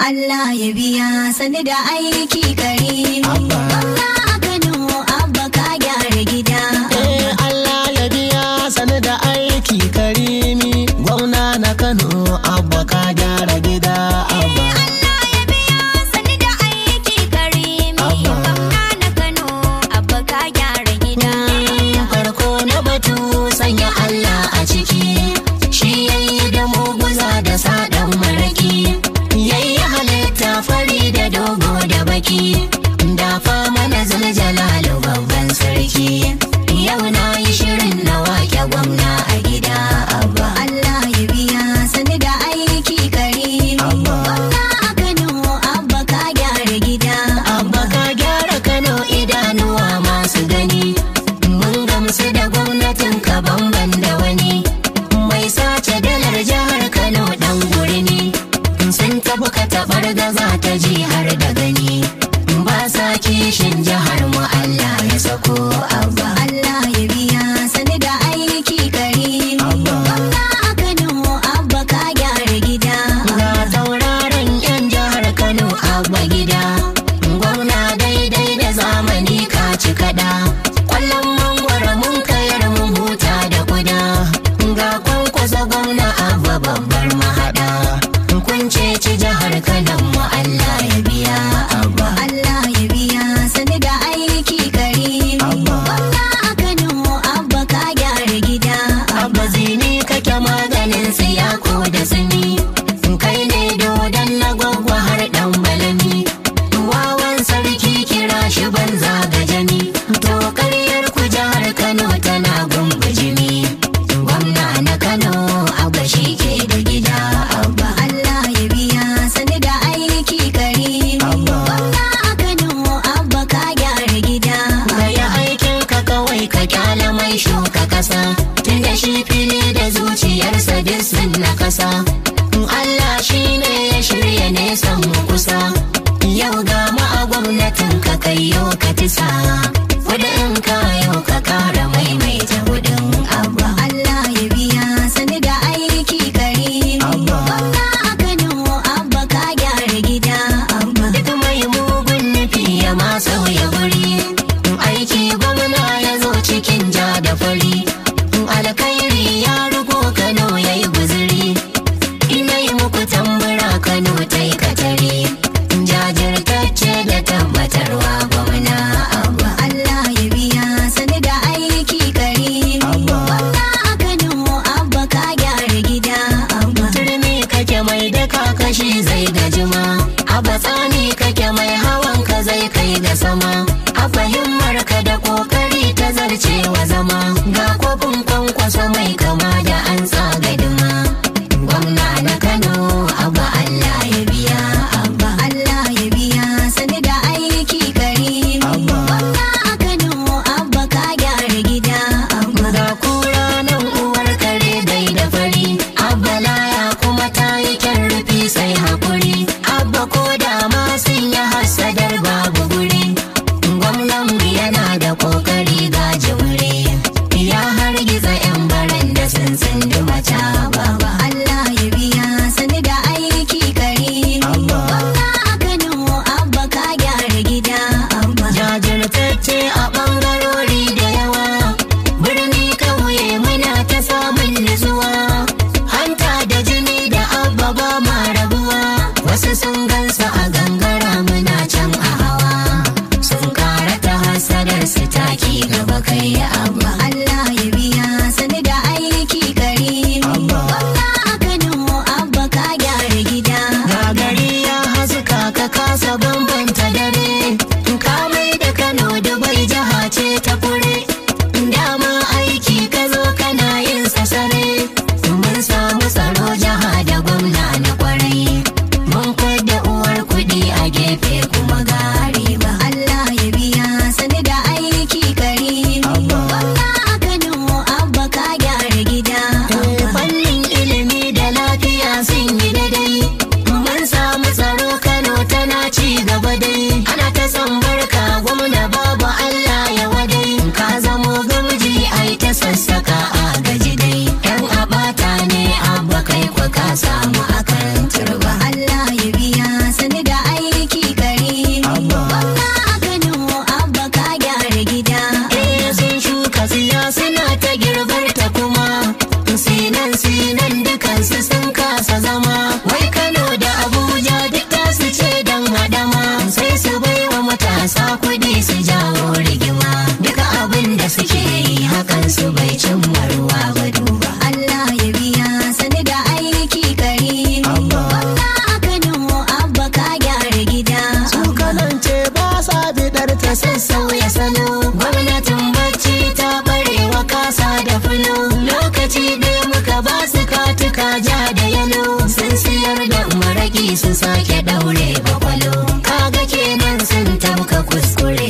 Allah ya biya sani da aiki kare. Allah. kishin jihar la casa. school.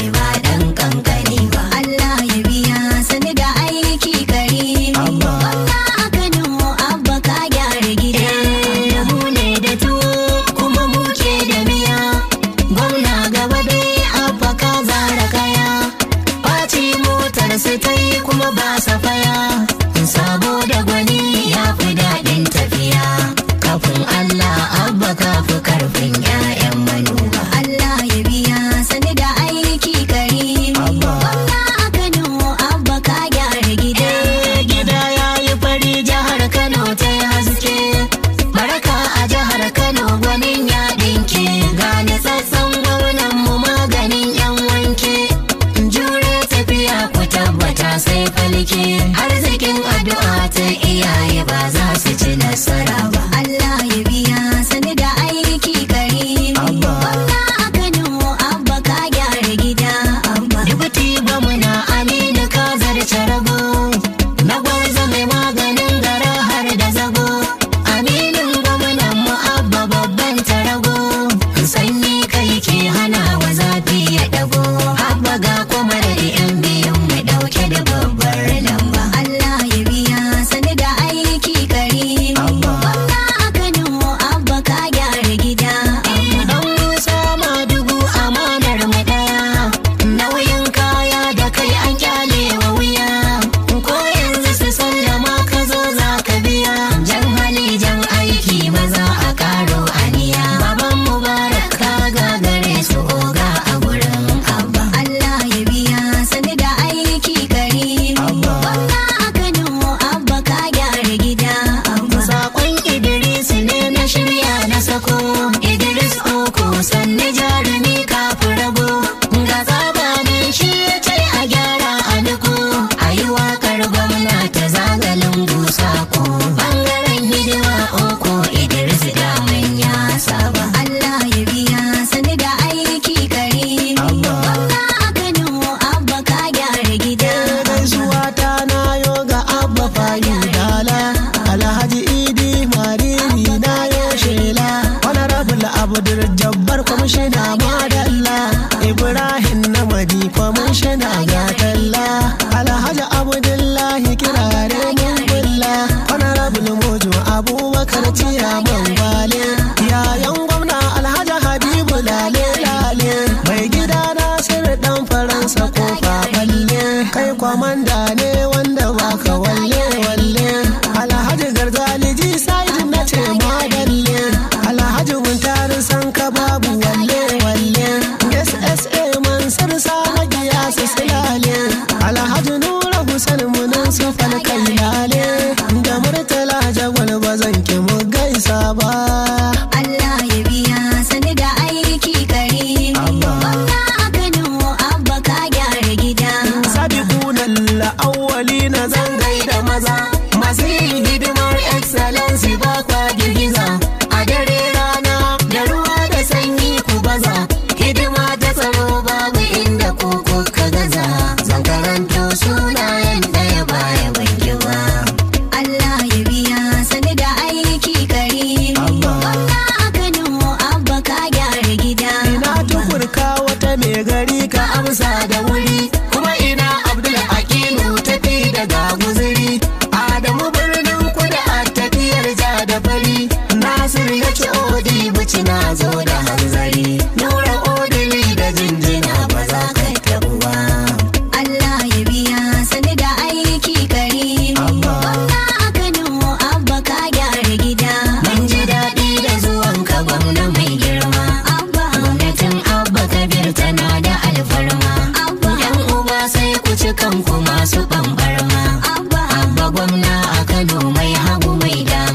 awwali na zan gaida maza. kano mai hagu mai dama.